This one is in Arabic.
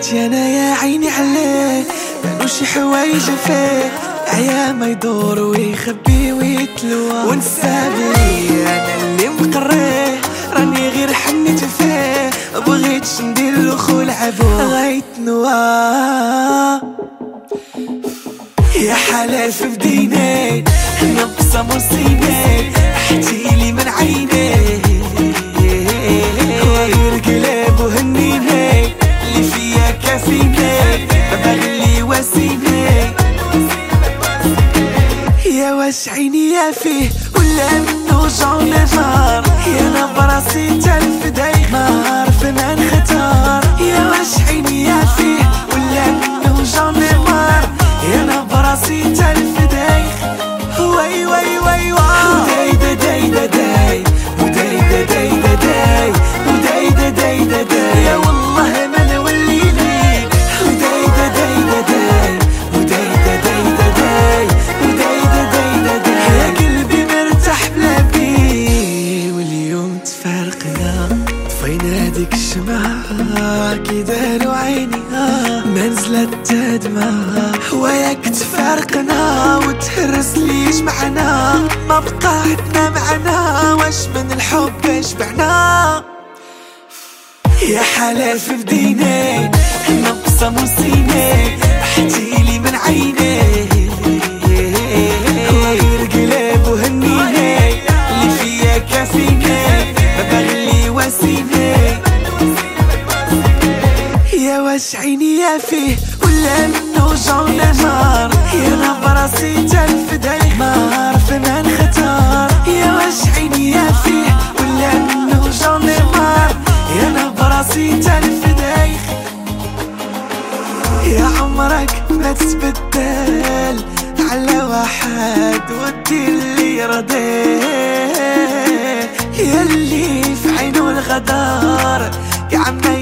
بغيت أنا يا عيني عليه مالو شي حوايج فيه عيا ما يدور ويخبي ويتلوى. ونسى بلي أنا اللي مقريه راني غير حنيت فيه بغيتش ندير له خلعبو غايت نوا يا حلال في بديني نقصة موسيني احتيلي من عيني بغلي واسيني يا واش عيني يا فيه ولا منو جون نار يا أنا براسي تلف دايق ما عارف ما نختار يا واش عيني يا فيه ولا منو جون نار يا أنا تلف واليوم تفارقنا طفينا هذيك الشمعة؟ كي داروا عيني ما نزلت تدمع وياك تفارقنا وتهرس لي جمعنا. ما بقى عندنا معنا. واش من الحب شبعنا يا حلال في بديني. نقصة موسيني. واش عيني يا فيه منو جون نار يا أنا براسي تلف دايق ما عارف ما نختار يا واش عيني يا فيه منو جون نار يا أنا براسي تلف دايق يا عمرك ما تتبدل على واحد ودي اللي يرضيه يلي في عينه الغدار يا عم يقنع